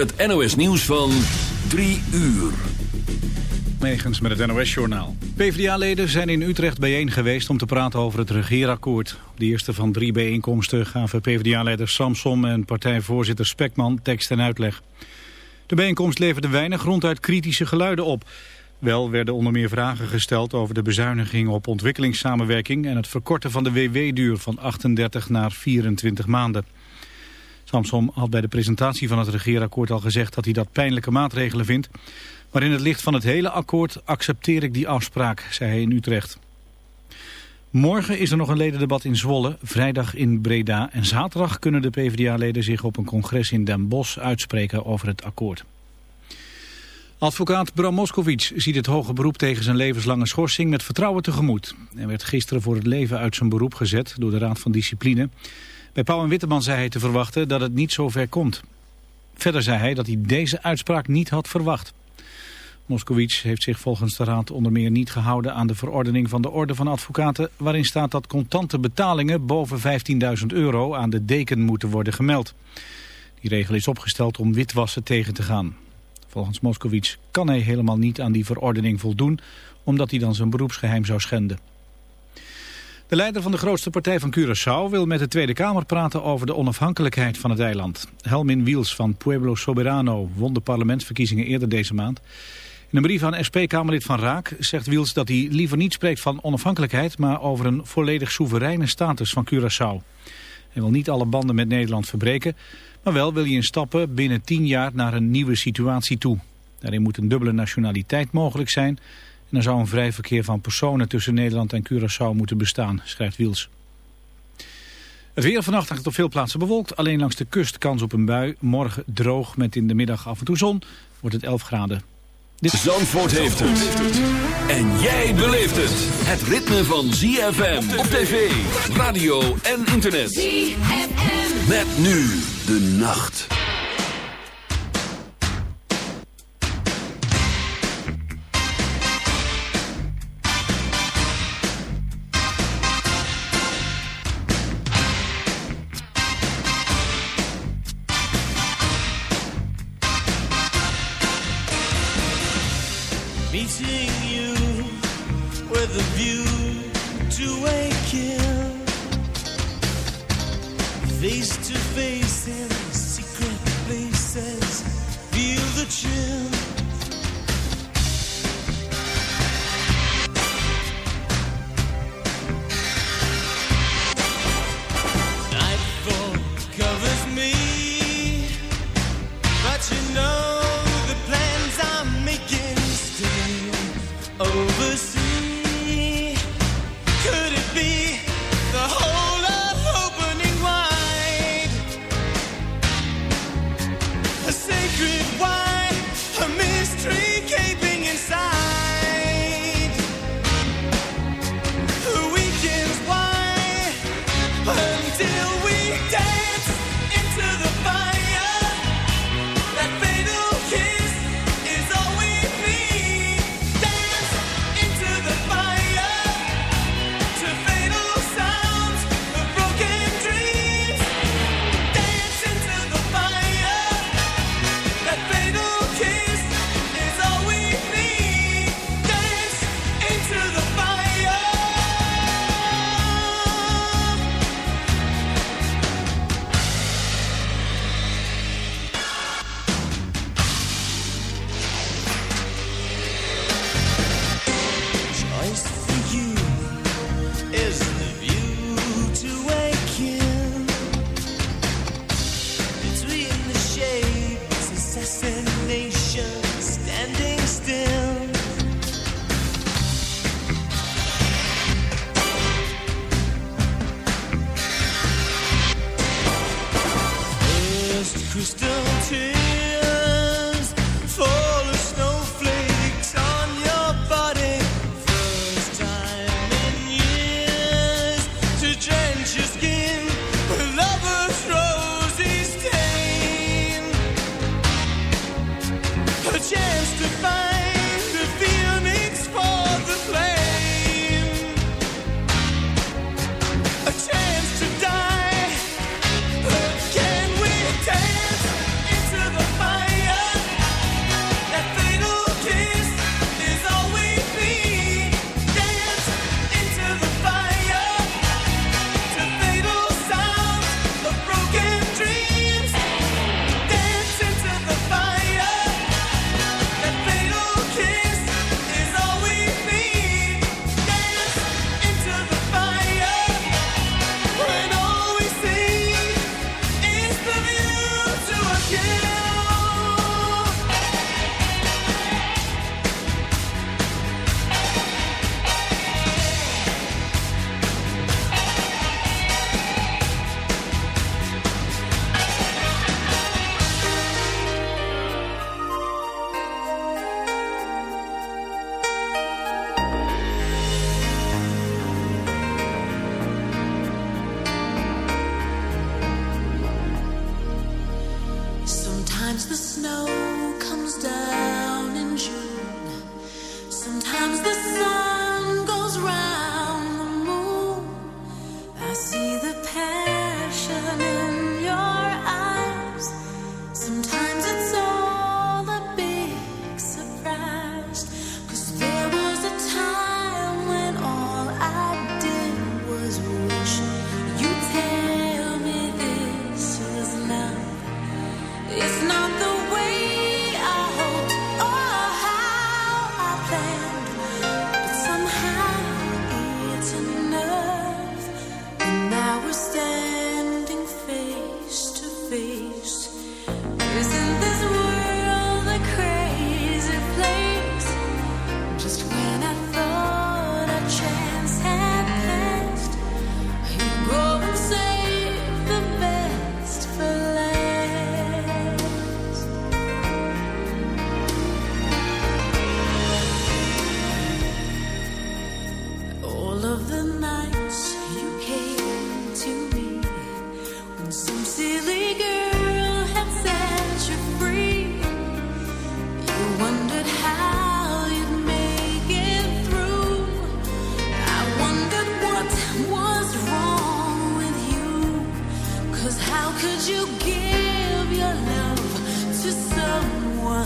het NOS nieuws van 3 uur. Megens met het NOS-journaal. PvdA-leden zijn in Utrecht bijeen geweest om te praten over het regeerakkoord. Op de eerste van drie bijeenkomsten gaven PvdA-leider Samson en partijvoorzitter Spekman tekst en uitleg. De bijeenkomst leverde weinig ronduit kritische geluiden op. Wel werden onder meer vragen gesteld over de bezuiniging op ontwikkelingssamenwerking... en het verkorten van de WW-duur van 38 naar 24 maanden. Samsom had bij de presentatie van het regeerakkoord al gezegd dat hij dat pijnlijke maatregelen vindt. Maar in het licht van het hele akkoord accepteer ik die afspraak, zei hij in Utrecht. Morgen is er nog een ledendebat in Zwolle, vrijdag in Breda en zaterdag kunnen de PvdA-leden zich op een congres in Den Bosch uitspreken over het akkoord. Advocaat Bram Moskovic ziet het hoge beroep tegen zijn levenslange schorsing met vertrouwen tegemoet. Hij werd gisteren voor het leven uit zijn beroep gezet door de Raad van Discipline. Bij Pauw en Witteman zei hij te verwachten dat het niet zo ver komt. Verder zei hij dat hij deze uitspraak niet had verwacht. Moskowitz heeft zich volgens de Raad onder meer niet gehouden aan de verordening van de Orde van Advocaten... waarin staat dat contante betalingen boven 15.000 euro aan de deken moeten worden gemeld. Die regel is opgesteld om witwassen tegen te gaan. Volgens Moskowitz kan hij helemaal niet aan die verordening voldoen... omdat hij dan zijn beroepsgeheim zou schenden. De leider van de grootste partij van Curaçao wil met de Tweede Kamer praten over de onafhankelijkheid van het eiland. Helmin Wiels van Pueblo Soberano won de parlementsverkiezingen eerder deze maand. In een brief aan SP-Kamerlid Van Raak zegt Wiels dat hij liever niet spreekt van onafhankelijkheid, maar over een volledig soevereine status van Curaçao. Hij wil niet alle banden met Nederland verbreken, maar wel wil hij in stappen binnen tien jaar naar een nieuwe situatie toe. Daarin moet een dubbele nationaliteit mogelijk zijn en er zou een vrij verkeer van personen tussen Nederland en Curaçao moeten bestaan, schrijft Wiels. Het weer vannacht op veel plaatsen bewolkt. Alleen langs de kust kans op een bui. Morgen droog met in de middag af en toe zon. Wordt het 11 graden. Dit... Zandvoort heeft het. En jij beleeft het. Het ritme van ZFM op tv, radio en internet. ZFM. Met nu de nacht.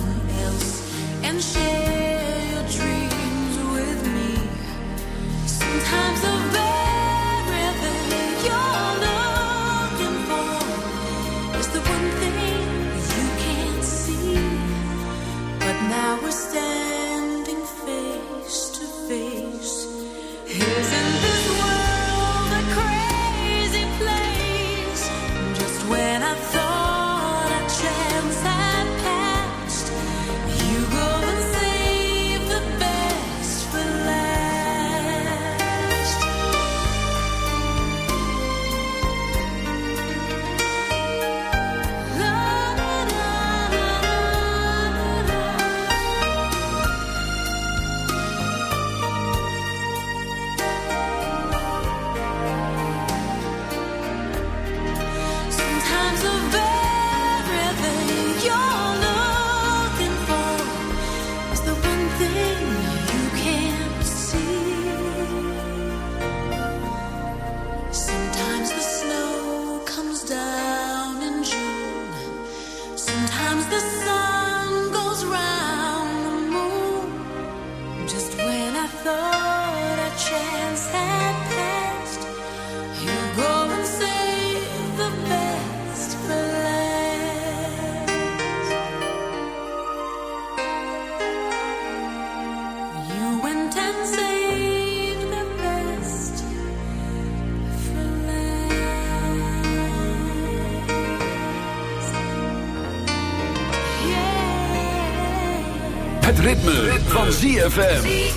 else and share. ZFM.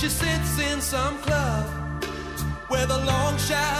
She sits in some club where the long shadows.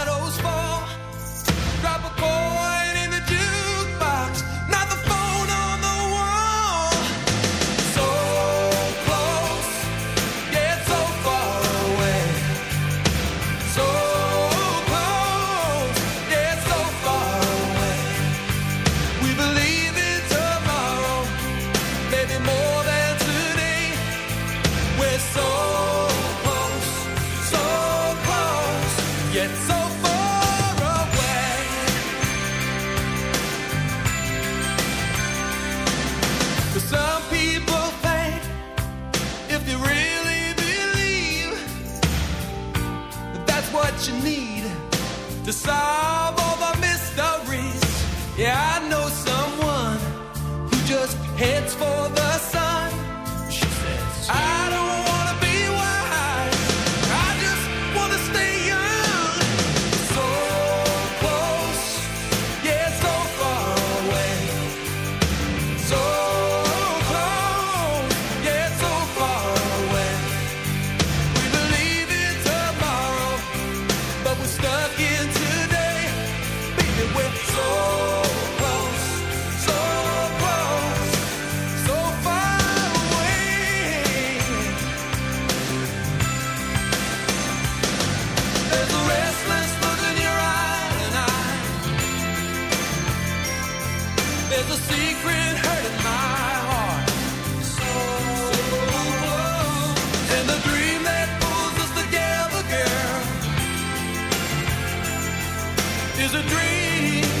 is a dream.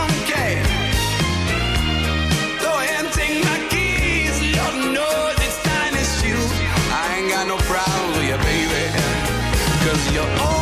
Cause you're all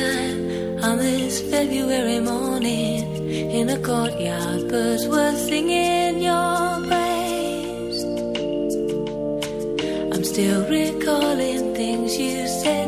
time on this February morning. In the courtyard, birds were singing your praise. I'm still recalling things you said.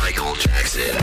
Michael Jackson.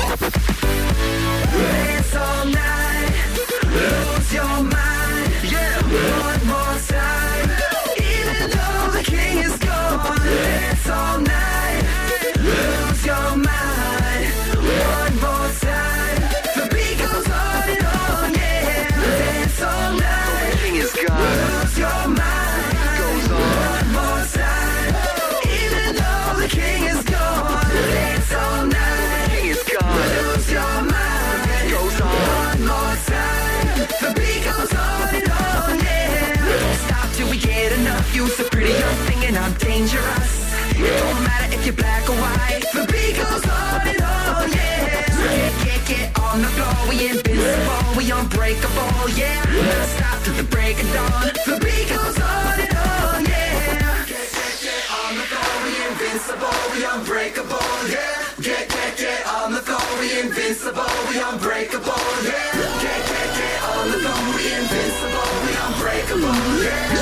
we unbreakable, yeah. KKK all alone, we invincible, we unbreakable, yeah.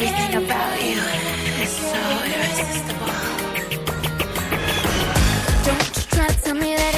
Everything about you is so irresistible. Don't you try to tell me that.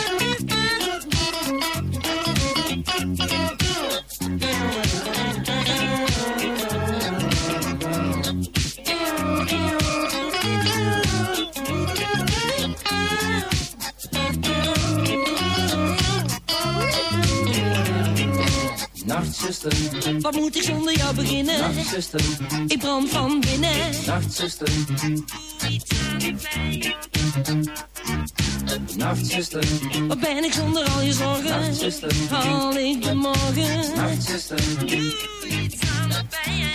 Nachtzuster, wat moet ik zonder jou beginnen? Nachtzuster, ik brand van binnen. Nachtzuster, doe iets aan wat ben ik zonder al je zorgen? Nachtzuster, al ik de morgen. Nachtzuster, doe iets aan de pijn.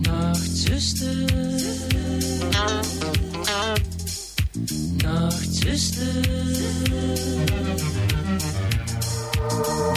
Nachtzuster. Nachtzuster.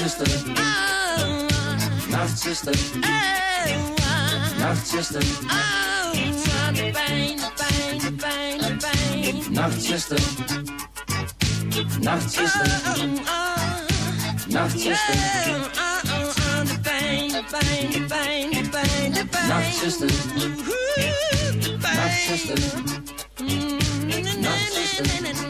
Nachtzuster. Oh. Nachtzuster. Hey, Nachtzuster. Oh, de pijn, de pijn, de pijn, de pijn. Nachtzuster. Nachtzuster. Nachtzuster. de pijn, de pijn, de pijn, de pijn, de pijn. Nachtzuster. Nachtzuster. Nachtzuster.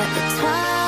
at the top